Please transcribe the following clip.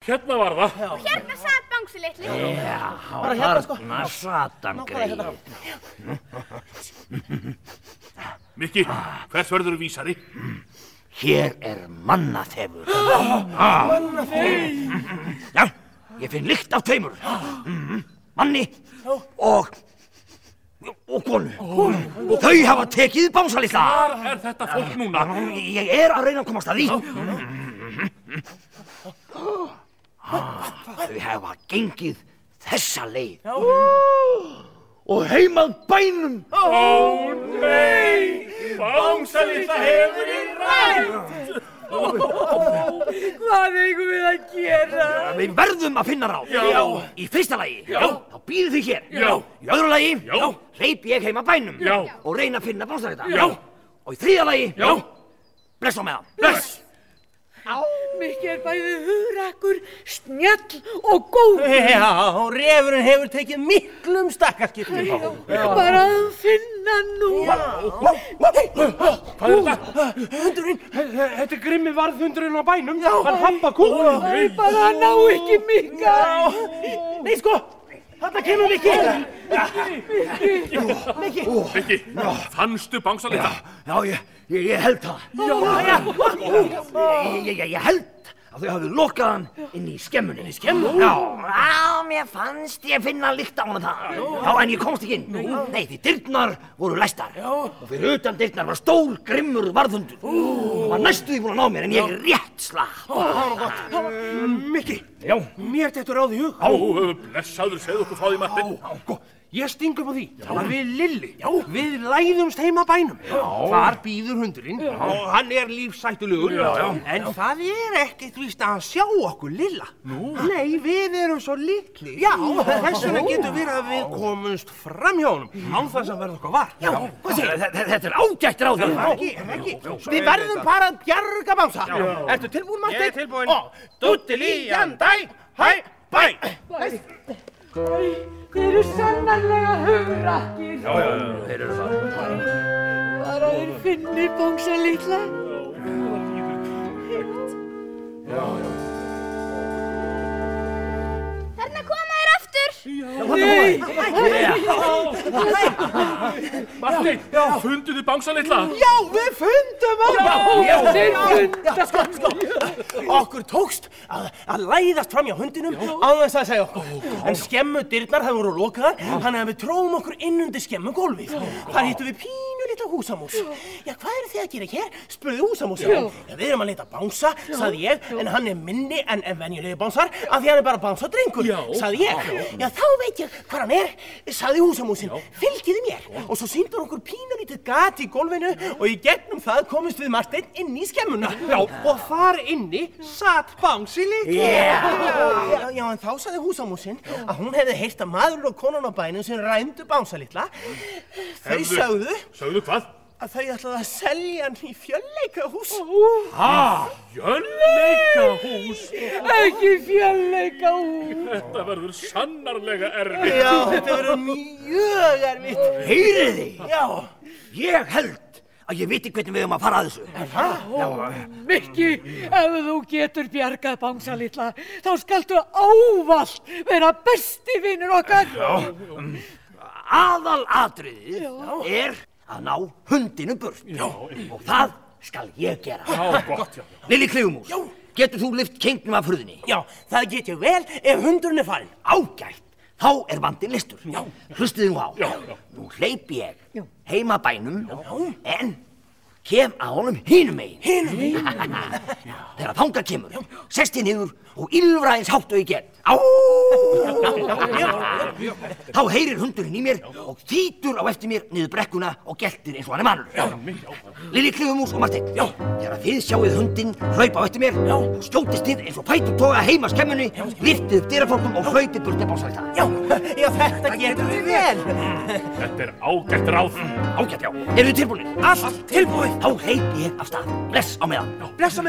Hérna var það. Og hérna satt bangsi litli. Já, Bara hérna, sko. þarna satan Nákvæmlega hérna. greið. Mikki, hvert verður þú vísari? Hér er mannaþefur. Mannaþefur? Já, ég finn lykt af tveimur. Mhm, Manni og, og konu. Þau hafa tekið bánsalista. Hvar er þetta fólk núna? Ég er að reyna að komast að því. Þau hafa gengið þessa leið. Og heimað bænum. Ó nei, bánsalitla hefur í rætt. Hvað eigum við að gera? Við verðum að finna ráð. Já. Í fyrsta lagi, Já. þá býðu þið hér. Já. Í öðru lagi, Já. hleyp ég heima bænum. Já. Og reyna að finna bánsalista. Já. Og í þriðja lagi, Já, bless á meðan. bless. Mikki er bæði hugrakkur, snjall og góð. Já, refurinn hefur tekið miklum stakkarskiptum. Bara að finna nú. Hvað er þetta? Hundurinn, Þetta er grimmi varðhundurinn á bænum. Hann happa kúlunum. Æ, bara að ná ekki Mikka. nei sko, þetta kemur Mikki. Mikki, fannstu bánsalitla? Já, ég, ég, ég held það. Ég, ég, ég, ég held að þau hafðu lokað hann inn í skemmunni. Í skemmunni? Já, já, mér fannst ég finna lykt á hann það. Já, en ég komst ekki inn. Nei, því dyrnar voru læstar. Og fyrir utan dyrnar var stór, grimmur varðhundur. Það var næstuði búin að ná mér en ég rétt slag. Mikki, Já, mér þetta ráð í hug. Á, blessaður, segðu okkur frá því Martin. Sko, ég sting upp á því að við Lilli, við læðumst heima bænum. Þar býður hundurinn og hann er lífsættulegur. En það er ekkert víst að sjá okkur Lilla. Nú? Nei, við erum svo litli. Já, þess vegna getur verið að við komumst fram hjá honum án þess að verða okkar var. Já, hvað segir, þetta þetta er ágætt ráð. ekki, ekki. Við verðum bara að bjarga bánsa. Ertu tilbúin, Martin? Ég er tilbúin. Og, dútti líjan, dæ, bæ. Þeir eru sannarlega hugrakkir. Já, já, já, þeir eru það. Bara þeir finni bóngsa litla. Þarna Nei, Martin, fundu þið bánsalitla? Já, við fundum hann! þeir funda. Sko, sko, okkur tókst að, að læðast fram hjá hundinum á þess að segja okkur. En skemmudyrnar hefur voru lokaðar, að við tróðum okkur inn undir skemmugólfið. Þar hittum við litla húsamús. Já, hvað eru þið að gera hér? spurði húsamús. Já, við erum að leita bánsa, saði ég, en hann er minni en, en venjulegi bánsar, af því hann er bara bánsadrengur, saði ég. Já, þá veit ég hvað hann er, saði húsamúsin. Fylgiði mér. Og svo síndur okkur pínu lítið gat í gólfinu og í gegnum það komist við Marteinn inn í skemmuna. Já, og þar inni satt bánsi líka. Já, já, en þá sagði húsamúsin að hún hefði heyrt að maður og konan á bænum sem rændu bánsa litla. Þau sögðu Sögðu hvað? Að þau ætlaði að selja hann í fjölleikahús. Jölleikahús. Ekki fjölleika úr. Þetta verður sannarlega erfið. Já, þetta verður mjög erfitt. Heyrið þið? Já, Ég held að ég viti hvernig við höfum að fara að þessu. Mikki, ef þú getur bjargað bangsa litla, þá skaltu ávallt vera besti vinnur okkar. Aðal atriðið er að ná hundinu burt. Já. Og það skal ég gera. Já, gott, já. Lili Klifumús, getur þú lift kengnum af hurðinni? já, það get ég vel ef hundurinn er farinn. Ágætt. Þá er vandinn listur. Já. Hlustiði nú á. Já, já. Nú hleyp ég heima bænum en kem að honum hinum megin. Hinum megin? Þegar þanga kemur, sest ég niður og ylfra eins hátt og ég get. Á! Þá heyrir hundurinn í mér og þýtur á eftir mér niður brekkuna og geltir eins og hann er mannur. Lili Klifumús og Marteinn. Já. Þegar þið sjáuð hundinn hlaupa á eftir mér, þá skjótist þið eins og fætur toga heima skemmunni, liftið upp dyrafólkum og hlaupið burt með básælta. Já, já, þetta getur við vel. Þetta er ágætt ráð. Ágætt, já. Eru þið tilbúinir? Allt tilbúið. Þá hleyp ég af stað. Bless á meðan. Blessa með